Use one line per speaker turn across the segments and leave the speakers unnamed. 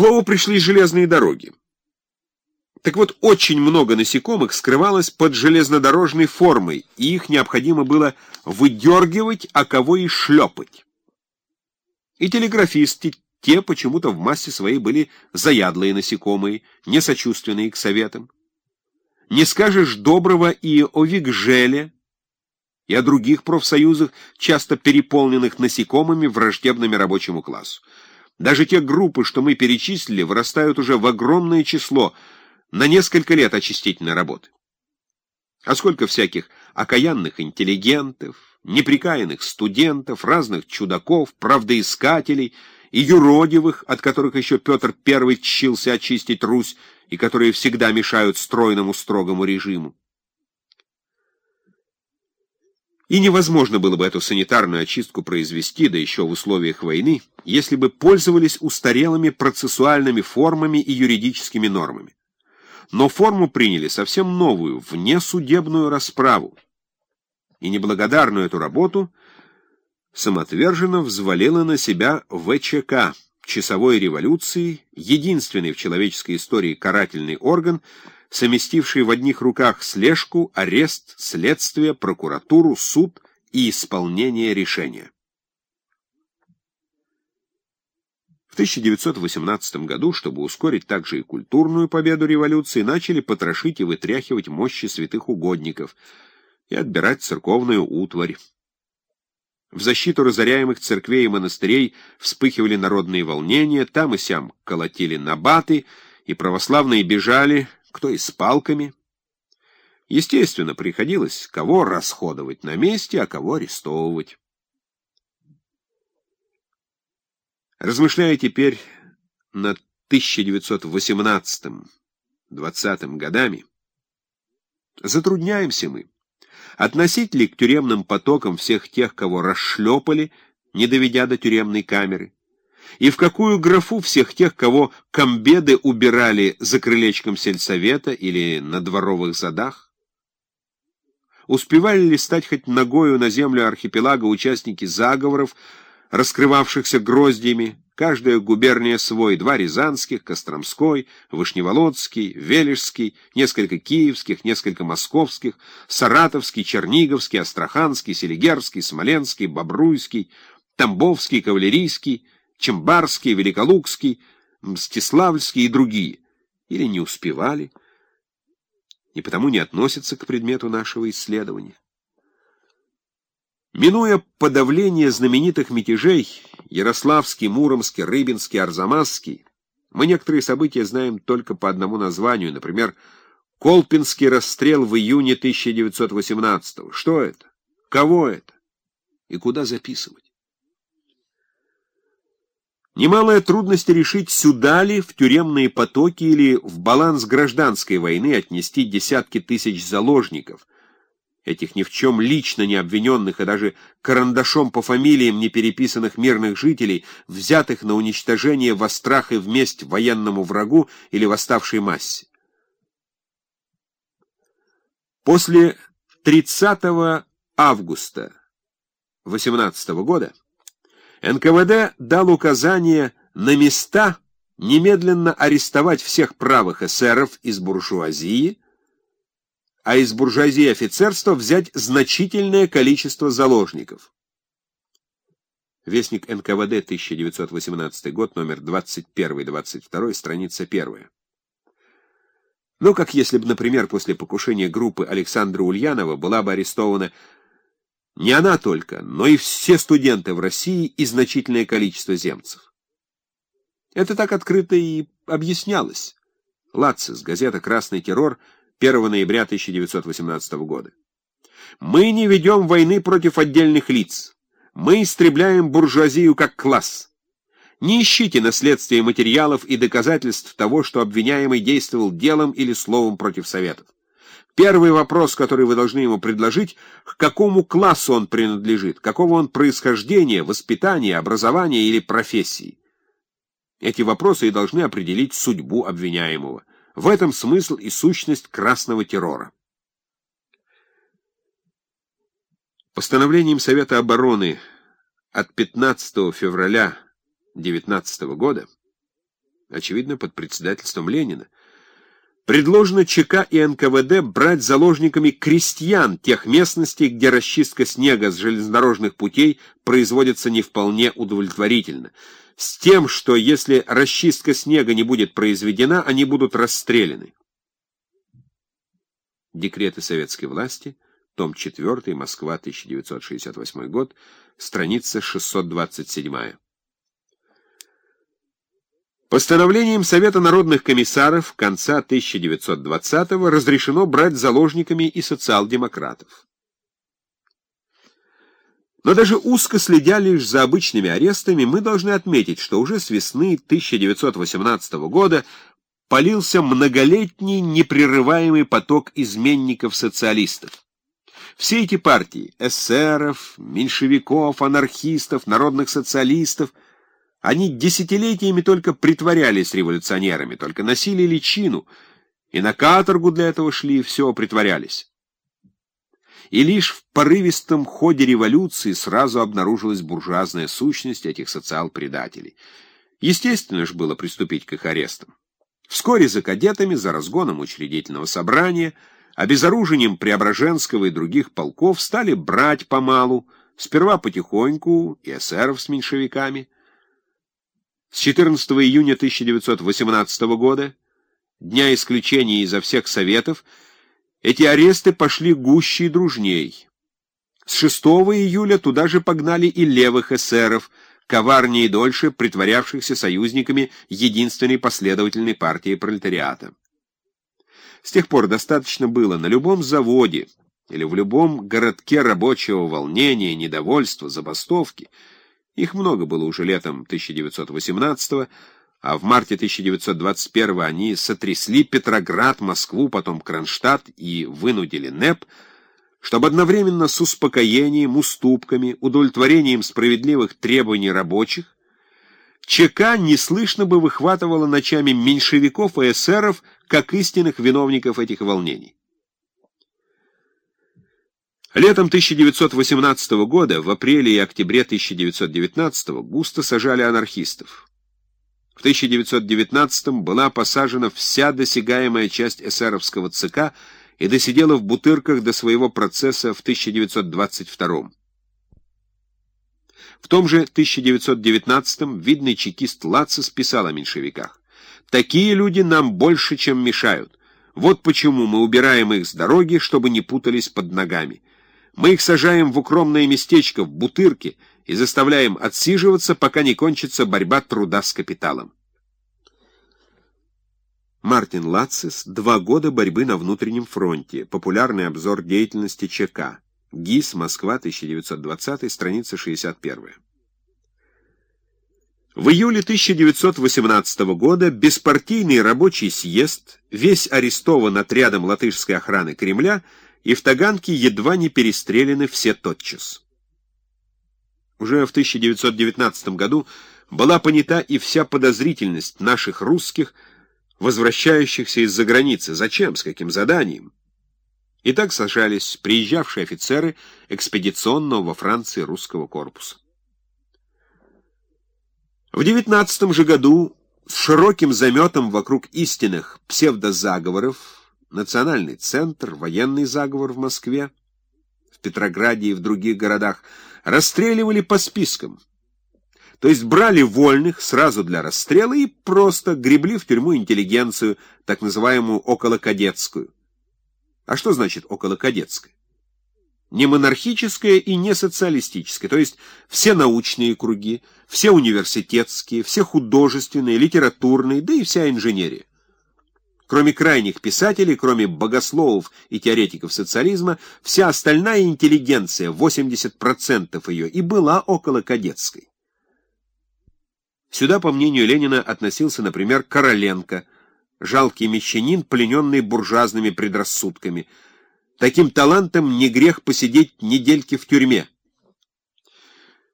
слову пришли железные дороги. Так вот, очень много насекомых скрывалось под железнодорожной формой, и их необходимо было выдергивать, а кого и шлепать. И телеграфисты, те почему-то в массе своей были заядлые насекомые, несочувственные к советам. Не скажешь доброго и о Вигжеле, и о других профсоюзах, часто переполненных насекомыми, враждебными рабочему классу. Даже те группы, что мы перечислили, вырастают уже в огромное число – на несколько лет очистительной работы. А сколько всяких окаянных интеллигентов, неприкаянных студентов, разных чудаков, правдоискателей и юродивых, от которых еще Петр I чился очистить Русь, и которые всегда мешают стройному строгому режиму. И невозможно было бы эту санитарную очистку произвести, да еще в условиях войны, если бы пользовались устарелыми процессуальными формами и юридическими нормами но форму приняли совсем новую, внесудебную расправу. И неблагодарную эту работу самоотверженно взвалила на себя ВЧК, часовой революции, единственный в человеческой истории карательный орган, совместивший в одних руках слежку, арест, следствие, прокуратуру, суд и исполнение решения. В 1918 году, чтобы ускорить также и культурную победу революции, начали потрошить и вытряхивать мощи святых угодников и отбирать церковную утварь. В защиту разоряемых церквей и монастырей вспыхивали народные волнения, там и сям колотили набаты, и православные бежали, кто и с палками. Естественно, приходилось кого расходовать на месте, а кого арестовывать. Размышляя теперь над 1918-20 годами, затрудняемся мы, относить ли к тюремным потокам всех тех, кого расшлепали, не доведя до тюремной камеры, и в какую графу всех тех, кого комбеды убирали за крылечком сельсовета или на дворовых задах? Успевали ли стать хоть ногою на землю архипелага участники заговоров, раскрывавшихся гроздьями, каждая губерния свой, два рязанских, Костромской, Вышневолодский, Вележский, несколько киевских, несколько московских, Саратовский, Черниговский, Астраханский, Селигерский, Смоленский, Бобруйский, Тамбовский, Кавалерийский, Чембарский, Великолукский, Мстиславльский и другие, или не успевали, и потому не относятся к предмету нашего исследования. Минуя подавление знаменитых мятежей Ярославский, Муромский, Рыбинский, Арзамасский, мы некоторые события знаем только по одному названию, например, Колпинский расстрел в июне 1918 -го. Что это? Кого это? И куда записывать? Немалая трудность решить, сюда ли, в тюремные потоки или в баланс гражданской войны отнести десятки тысяч заложников, этих ни в чем лично не обвиненных и даже карандашом по фамилиям не переписанных мирных жителей, взятых на уничтожение во страх и в месть военному врагу или восставшей массе. После 30 августа 18 года НКВД дал указание на места немедленно арестовать всех правых эсеров из буржуазии, а из буржуазии офицерства взять значительное количество заложников. Вестник НКВД, 1918 год, номер 21-22, страница 1. Ну, как если бы, например, после покушения группы Александра Ульянова была бы арестована не она только, но и все студенты в России и значительное количество земцев. Это так открыто и объяснялось. Лацис, газета «Красный террор», 1 ноября 1918 года. Мы не ведем войны против отдельных лиц. Мы истребляем буржуазию как класс. Не ищите наследствия материалов и доказательств того, что обвиняемый действовал делом или словом против Советов. Первый вопрос, который вы должны ему предложить, к какому классу он принадлежит, какого он происхождения, воспитания, образования или профессии. Эти вопросы и должны определить судьбу обвиняемого. В этом смысл и сущность красного террора. Постановлением Совета обороны от 15 февраля 19 года очевидно, под председательством Ленина, предложено ЧК и НКВД брать заложниками крестьян тех местностей, где расчистка снега с железнодорожных путей производится не вполне удовлетворительно, с тем, что если расчистка снега не будет произведена, они будут расстреляны. Декреты советской власти, том 4, Москва, 1968 год, страница 627. Постановлением Совета народных комиссаров конца 1920-го разрешено брать заложниками и социал-демократов. Но даже узко следя лишь за обычными арестами, мы должны отметить, что уже с весны 1918 года полился многолетний непрерываемый поток изменников-социалистов. Все эти партии — эсеров, меньшевиков, анархистов, народных социалистов — они десятилетиями только притворялись революционерами, только носили личину, и на каторгу для этого шли, все притворялись. И лишь в порывистом ходе революции сразу обнаружилась буржуазная сущность этих социал-предателей. Естественно же было приступить к их арестам. Вскоре за кадетами, за разгоном учредительного собрания, обезоружением Преображенского и других полков стали брать помалу, сперва потихоньку и эсеров с меньшевиками, с 14 июня 1918 года, дня исключения изо всех советов, эти аресты пошли гуще и дружней. С 6 июля туда же погнали и левых эсеров, коварнее и дольше притворявшихся союзниками единственной последовательной партии пролетариата. С тех пор достаточно было на любом заводе или в любом городке рабочего волнения, недовольства, забастовки — их много было уже летом 1918 а в марте 1921 они сотрясли Петроград, Москву, потом Кронштадт и вынудили НЭП, чтобы одновременно с успокоением, уступками, удовлетворением справедливых требований рабочих ЧК неслышно бы выхватывала ночами меньшевиков и эсеров как истинных виновников этих волнений. Летом 1918 года, в апреле и октябре 1919 густо сажали анархистов. В 1919 была посажена вся досягаемая часть эсеровского ЦК и досидела в Бутырках до своего процесса в 1922 В том же 1919 видный чекист Лацис писал о меньшевиках. «Такие люди нам больше, чем мешают. Вот почему мы убираем их с дороги, чтобы не путались под ногами». Мы их сажаем в укромное местечко, в бутырке, и заставляем отсиживаться, пока не кончится борьба труда с капиталом. Мартин Лацис «Два года борьбы на внутреннем фронте. Популярный обзор деятельности ЧК». ГИС, Москва, 1920, страница 61. В июле 1918 года беспартийный рабочий съезд, весь арестован отрядом латышской охраны Кремля, и в Таганке едва не перестреляны все тотчас. Уже в 1919 году была понята и вся подозрительность наших русских, возвращающихся из-за границы. Зачем? С каким заданием? И так сажались приезжавшие офицеры экспедиционного во Франции русского корпуса. В 19 же году с широким заметом вокруг истинных псевдозаговоров национальный центр, военный заговор в Москве, в Петрограде и в других городах, расстреливали по спискам. То есть брали вольных сразу для расстрела и просто гребли в тюрьму интеллигенцию, так называемую околокадетскую. А что значит околокадетская? Не монархическая и не социалистическая, то есть все научные круги, все университетские, все художественные, литературные, да и вся инженерия. Кроме крайних писателей, кроме богословов и теоретиков социализма, вся остальная интеллигенция, 80% ее, и была около кадетской. Сюда, по мнению Ленина, относился, например, Короленко, жалкий мещанин, плененный буржуазными предрассудками. Таким талантом не грех посидеть недельки в тюрьме.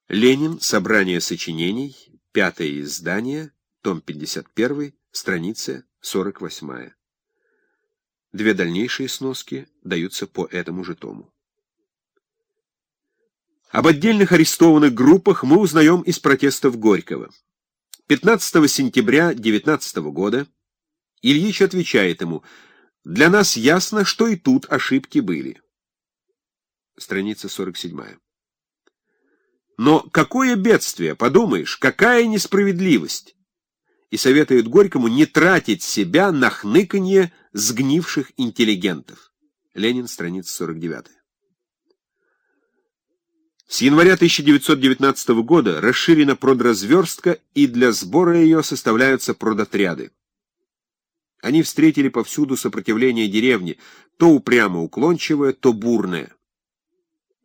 Ленин. Собрание сочинений. Пятое издание. Том 51. Страница 48. Две дальнейшие сноски даются по этому же тому. Об отдельных арестованных группах мы узнаем из протестов Горького. 15 сентября 19 года Ильич отвечает ему, «Для нас ясно, что и тут ошибки были». Страница 47. Но какое бедствие, подумаешь, какая несправедливость! И советует Горькому не тратить себя на хныканье сгнивших интеллигентов. Ленин, страница 49. С января 1919 года расширена продразверстка, и для сбора ее составляются продотряды. Они встретили повсюду сопротивление деревни, то упрямо уклончивое, то бурное.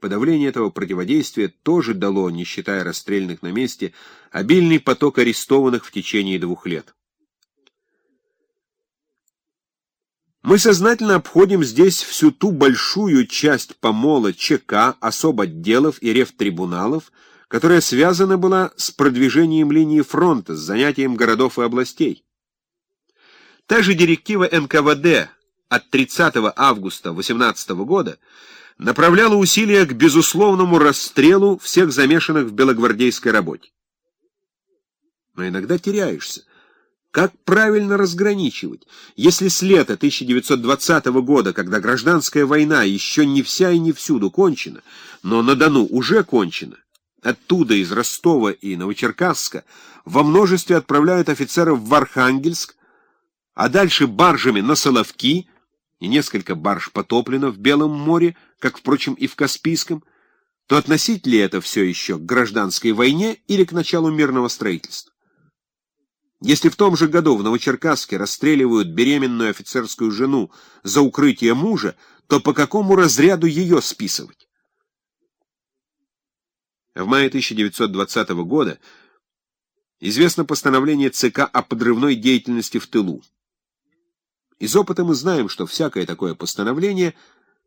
Подавление этого противодействия тоже дало, не считая расстрельных на месте, обильный поток арестованных в течение двух лет. Мы сознательно обходим здесь всю ту большую часть помола ЧК, особ отделов и ревтрибуналов, которая связана была с продвижением линии фронта, с занятием городов и областей. Та же директива НКВД от 30 августа 18 года направляла усилия к безусловному расстрелу всех замешанных в белогвардейской работе. Но иногда теряешься. Как правильно разграничивать? Если с лета 1920 года, когда гражданская война еще не вся и не всюду кончена, но на Дону уже кончена, оттуда, из Ростова и Новочеркасска, во множестве отправляют офицеров в Архангельск, а дальше баржами на Соловки, и несколько барж потоплено в Белом море, как, впрочем, и в Каспийском, то относить ли это все еще к гражданской войне или к началу мирного строительства? Если в том же году в Новочеркасске расстреливают беременную офицерскую жену за укрытие мужа, то по какому разряду ее списывать? В мае 1920 года известно постановление ЦК о подрывной деятельности в тылу. Из опыта мы знаем, что всякое такое постановление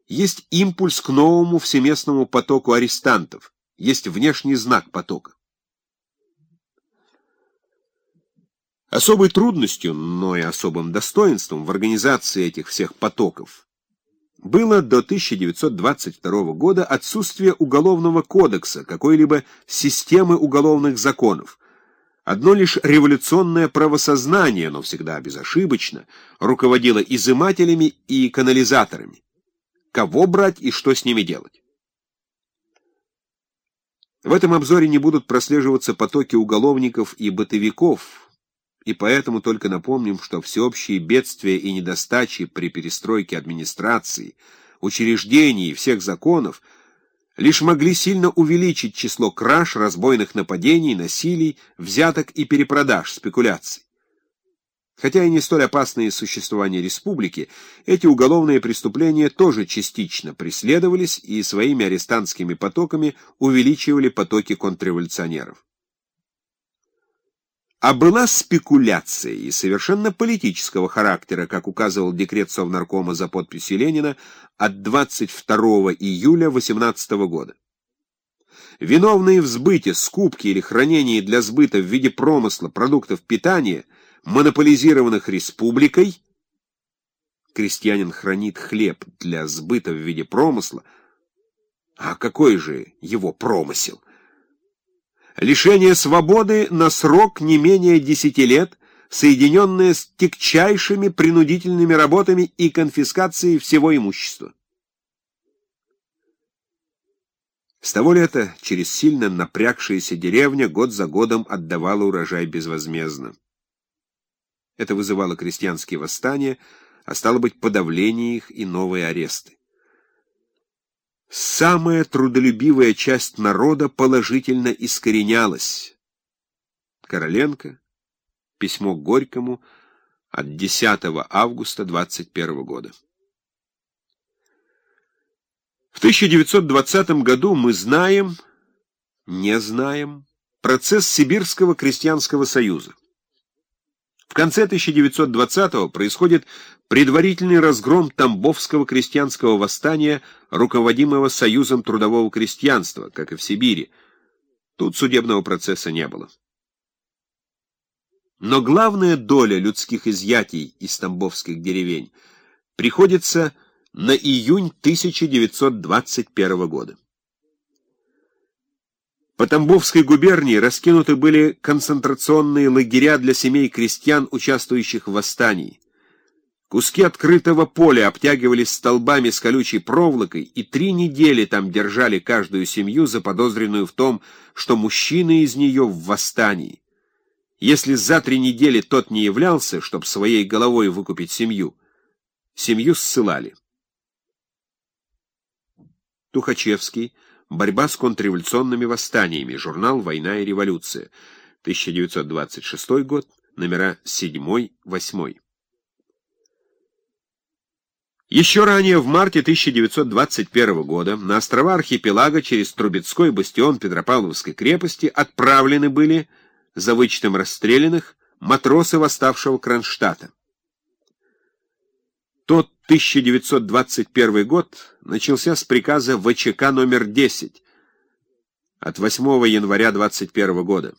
есть импульс к новому всеместному потоку арестантов, есть внешний знак потока. Особой трудностью, но и особым достоинством в организации этих всех потоков было до 1922 года отсутствие уголовного кодекса, какой-либо системы уголовных законов. Одно лишь революционное правосознание, но всегда безошибочно, руководило изымателями и канализаторами. Кого брать и что с ними делать? В этом обзоре не будут прослеживаться потоки уголовников и бытовиков, и поэтому только напомним, что всеобщие бедствия и недостачи при перестройке администрации, учреждений и всех законов лишь могли сильно увеличить число краж, разбойных нападений, насилий, взяток и перепродаж, спекуляций. Хотя и не столь опасные существования республики, эти уголовные преступления тоже частично преследовались и своими арестантскими потоками увеличивали потоки контрреволюционеров а была спекуляция и совершенно политического характера, как указывал декрет Совнаркома за подписью Ленина от 22 июля 18 года. Виновные в сбыте, скупке или хранении для сбыта в виде промысла продуктов питания, монополизированных республикой, крестьянин хранит хлеб для сбыта в виде промысла, а какой же его промысел? Лишение свободы на срок не менее десяти лет, соединенное с тягчайшими принудительными работами и конфискацией всего имущества. С того лета через сильно напрягшаяся деревня год за годом отдавала урожай безвозмездно. Это вызывало крестьянские восстания, а стало быть подавление их и новые аресты самая трудолюбивая часть народа положительно искоренялась. Короленко. Письмо Горькому от 10 августа 21 года. В 1920 году мы знаем, не знаем, процесс Сибирского крестьянского союза. В конце 1920-го происходит предварительный разгром Тамбовского крестьянского восстания, руководимого Союзом трудового крестьянства, как и в Сибири. Тут судебного процесса не было. Но главная доля людских изъятий из тамбовских деревень приходится на июнь 1921 года. По Тамбовской губернии раскинуты были концентрационные лагеря для семей крестьян, участвующих в восстании. Куски открытого поля обтягивались столбами с колючей проволокой, и три недели там держали каждую семью, заподозренную в том, что мужчины из нее в восстании. Если за три недели тот не являлся, чтобы своей головой выкупить семью, семью ссылали. Тухачевский. Борьба с контрреволюционными восстаниями. Журнал «Война и революция». 1926 год. Номера 7-8. Еще ранее, в марте 1921 года, на острова архипелага через Трубецкой бастион Петропавловской крепости отправлены были, за вычетом расстрелянных, матросы восставшего Кронштадта. Тот 1921 год начался с приказа ВЧК номер 10 от 8 января 21 года.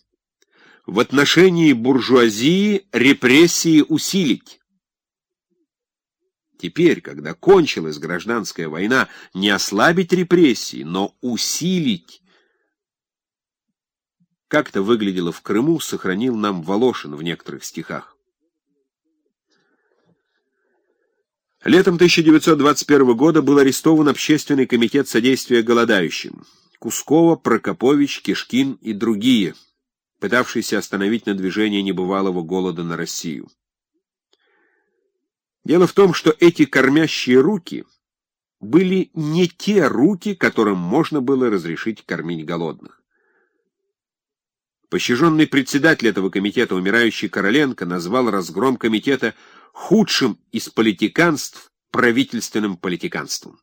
В отношении буржуазии репрессии усилить. Теперь, когда кончилась гражданская война, не ослабить репрессии, но усилить. Как это выглядело в Крыму, сохранил нам Волошин в некоторых стихах. Летом 1921 года был арестован Общественный комитет содействия голодающим. Кускова, Прокопович, Кишкин и другие, пытавшиеся остановить надвижение небывалого голода на Россию. Дело в том, что эти кормящие руки были не те руки, которым можно было разрешить кормить голодных. Пощаженный председатель этого комитета, умирающий Короленко, назвал разгром комитета худшим из политиканств правительственным политиканством.